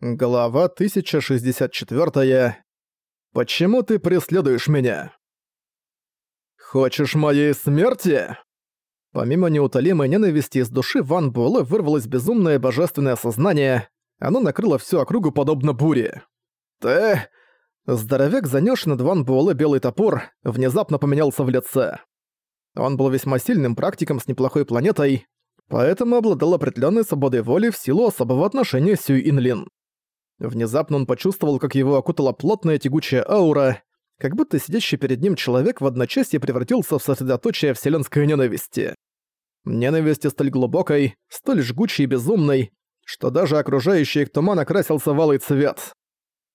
Глава 1064. Почему ты преследуешь меня? Хочешь моей смерти? Помимо неутолимой ненависти из души Ван Буэлэ вырвалось безумное божественное сознание. Оно накрыло всю округу подобно буре. Ты... Здоровяк, занёсший над Ван Буэлэ белый топор, внезапно поменялся в лице. Он был весьма сильным практиком с неплохой планетой, поэтому обладал определенной свободой воли в силу особого отношения Сюй Инлин. Внезапно он почувствовал, как его окутала плотная тягучая аура, как будто сидящий перед ним человек в одночасье превратился в сосредоточие вселенской ненависти. Ненависти столь глубокой, столь жгучей и безумной, что даже окружающий их туман окрасился в алый цвет.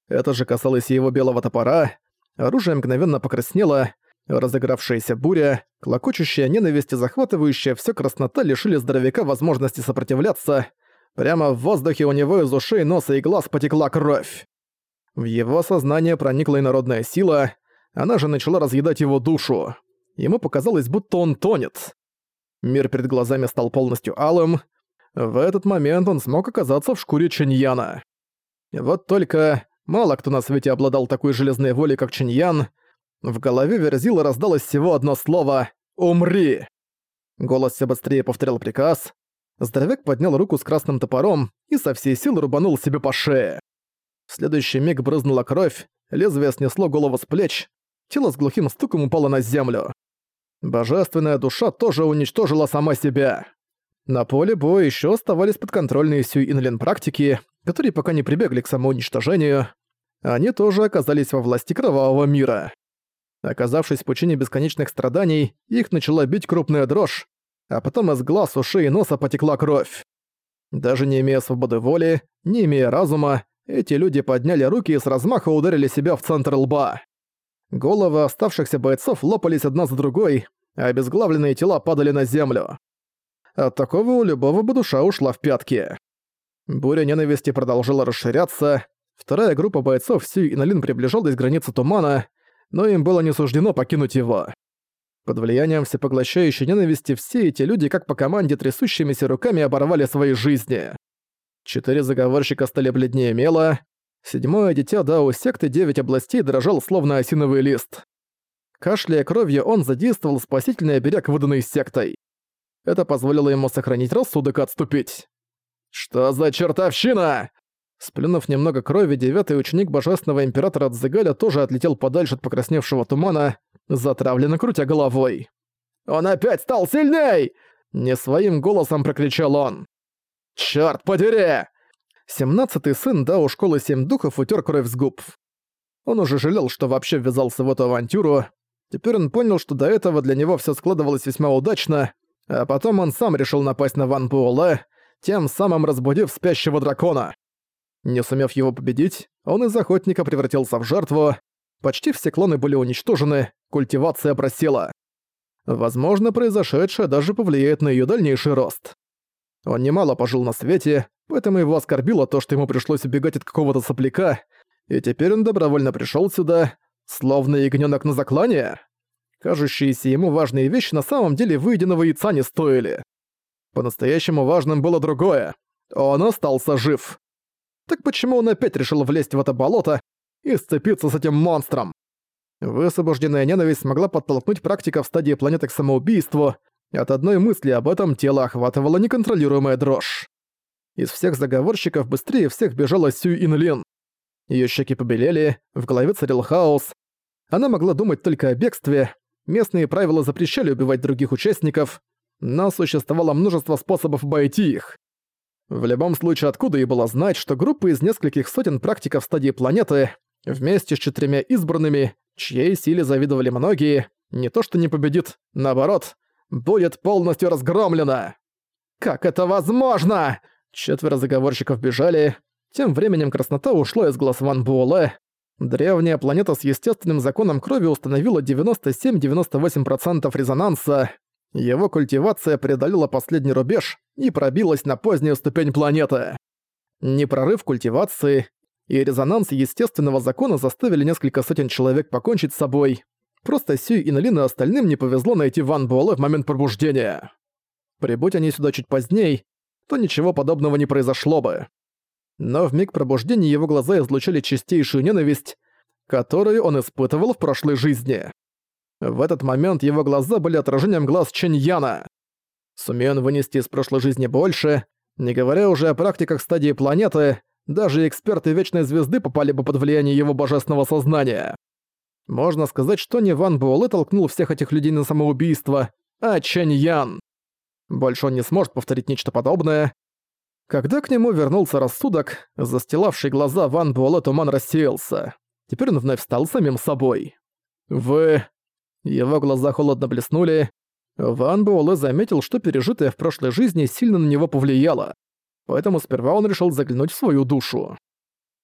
Это же касалось и его белого топора. Оружие мгновенно покраснело, разыгравшаяся буря, клокочущая ненависть и захватывающая всё краснота лишили здоровяка возможности сопротивляться, Прямо в воздухе у него из ушей, носа и глаз потекла кровь. В его сознание проникла инородная сила, она же начала разъедать его душу. Ему показалось, будто он тонет. Мир перед глазами стал полностью алым. В этот момент он смог оказаться в шкуре Чиньяна. Вот только мало кто на свете обладал такой железной волей, как Чиньян. В голове Верзила раздалось всего одно слово «Умри!». Голос все быстрее повторял приказ. Здоровяк поднял руку с красным топором и со всей силы рубанул себе по шее. В следующий миг брызнула кровь, лезвие снесло голову с плеч, тело с глухим стуком упало на землю. Божественная душа тоже уничтожила сама себя. На поле боя еще оставались подконтрольные Сюй Инлин практики, которые пока не прибегли к самоуничтожению. Они тоже оказались во власти кровавого мира. Оказавшись в пучине бесконечных страданий, их начала бить крупная дрожь, а потом из глаз, ушей и носа потекла кровь. Даже не имея свободы воли, не имея разума, эти люди подняли руки и с размаха ударили себя в центр лба. Головы оставшихся бойцов лопались одна за другой, а обезглавленные тела падали на землю. От такого у любого бы душа ушла в пятки. Буря ненависти продолжила расширяться, вторая группа бойцов Сью и Налин приближалась к границе тумана, но им было не суждено покинуть его. Под влиянием всепоглощающей ненависти все эти люди как по команде трясущимися руками оборвали свои жизни. Четыре заговорщика стали бледнее мела, седьмое дитя Дао секты девять областей дрожал словно осиновый лист. Кашляя кровью, он задействовал спасительный оберег, выданный сектой. Это позволило ему сохранить рассудок и отступить. «Что за чертовщина?» Сплюнув немного крови, девятый ученик божественного императора Дзигаля тоже отлетел подальше от покрасневшего тумана, затравленно крутя головой. «Он опять стал сильней!» Не своим голосом прокричал он. «Чёрт подери!» Семнадцатый сын Дао Школы Семь Духов утер кровь с губ. Он уже жалел, что вообще ввязался в эту авантюру. Теперь он понял, что до этого для него все складывалось весьма удачно, а потом он сам решил напасть на Ван Буэлэ, тем самым разбудив спящего дракона. Не сумев его победить, он из охотника превратился в жертву, Почти все клоны были уничтожены, культивация просела. Возможно, произошедшее даже повлияет на её дальнейший рост. Он немало пожил на свете, поэтому его оскорбило то, что ему пришлось убегать от какого-то сопляка, и теперь он добровольно пришёл сюда, словно ягнёнок на заклание. Кажущиеся ему важные вещи на самом деле выеденного яйца не стоили. По-настоящему важным было другое. Он остался жив. Так почему он опять решил влезть в это болото, и сцепиться с этим монстром. Высвобожденная ненависть могла подтолкнуть практика в стадии планеты к самоубийству, от одной мысли об этом тело охватывала неконтролируемая дрожь. Из всех заговорщиков быстрее всех бежала Сю Инлин. Её щеки побелели, в голове царил хаос. Она могла думать только о бегстве, местные правила запрещали убивать других участников, но существовало множество способов обойти их. В любом случае, откуда ей было знать, что группа из нескольких сотен практиков стадии планеты Вместе с четырьмя избранными, чьей силе завидовали многие, не то что не победит, наоборот, будет полностью разгромлена. «Как это возможно?» Четверо заговорщиков бежали. Тем временем краснота ушла из глаз Ван Буэлэ. Древняя планета с естественным законом крови установила 97-98% резонанса. Его культивация преодолела последний рубеж и пробилась на позднюю ступень планеты. Не прорыв культивации, и резонанс естественного закона заставили несколько сотен человек покончить с собой. Просто Сюй и Налин и остальным не повезло найти Ван Буэлэ в момент пробуждения. Прибудь они сюда чуть поздней, то ничего подобного не произошло бы. но в миг пробуждения его глаза излучали чистейшую ненависть, которую он испытывал в прошлой жизни. В этот момент его глаза были отражением глаз Чэньяна. Сумея он вынести из прошлой жизни больше, не говоря уже о практиках стадии планеты, даже эксперты Вечной Звезды попали бы под влияние его божественного сознания. Можно сказать, что не Ван Буэлэ толкнул всех этих людей на самоубийство, а Чэнь Ян. Больше он не сможет повторить нечто подобное. Когда к нему вернулся рассудок, застилавший глаза Ван Буэлэ туман рассеялся. Теперь он вновь стал самим собой. «Вы...» Его глаза холодно блеснули. Ван Буэлэ заметил, что пережитое в прошлой жизни сильно на него повлияло. Поэтому сперва он решил заглянуть в свою душу.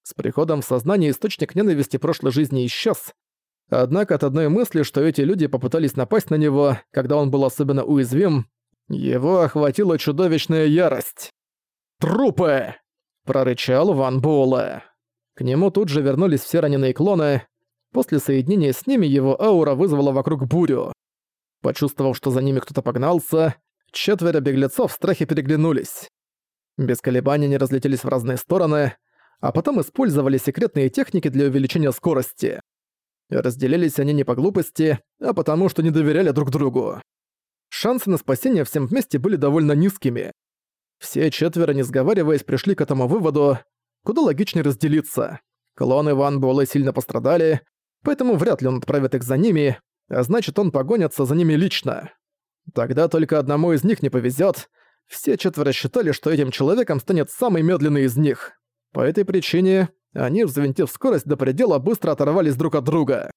С приходом в сознание источник ненависти прошлой жизни исчез, Однако от одной мысли, что эти люди попытались напасть на него, когда он был особенно уязвим, его охватила чудовищная ярость. «Трупы!» – прорычал Ван Буэлэ. К нему тут же вернулись все раненые клоны. После соединения с ними его аура вызвала вокруг бурю. Почувствовав, что за ними кто-то погнался, четверо беглецов в страхе переглянулись. Без колебаний они разлетелись в разные стороны, а потом использовали секретные техники для увеличения скорости. Разделились они не по глупости, а потому что не доверяли друг другу. Шансы на спасение всем вместе были довольно низкими. Все четверо, не сговариваясь, пришли к этому выводу, куда логичнее разделиться. Клоны Ван Буэлэ сильно пострадали, поэтому вряд ли он отправит их за ними, а значит он погонится за ними лично. Тогда только одному из них не повезет. Все четверо считали, что этим человеком станет самый медленный из них. По этой причине они, взвинтив скорость до предела, быстро оторвались друг от друга.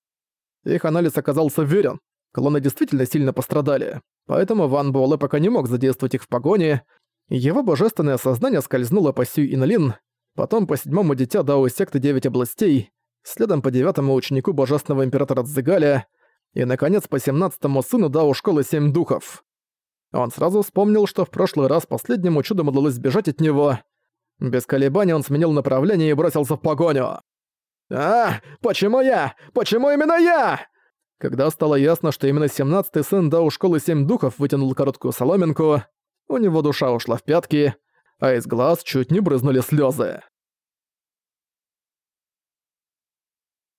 Их анализ оказался верен. Клоны действительно сильно пострадали. Поэтому Ван Буэлэ пока не мог задействовать их в погоне. Его божественное сознание скользнуло по Сюй Инлин, потом по седьмому дитя Дао секты Девять областей, следом по девятому ученику божественного императора Цзыгаля и, наконец, по семнадцатому сыну Дао Школы Семь Духов. Он сразу вспомнил, что в прошлый раз последнему чудом удалось сбежать от него, без колебаний он сменил направление и бросился в погоню. «А, почему я? Почему именно я?» Когда стало ясно, что именно 17-й сын Дау Школы Семь Духов вытянул короткую соломинку, у него душа ушла в пятки, а из глаз чуть не брызнули слезы.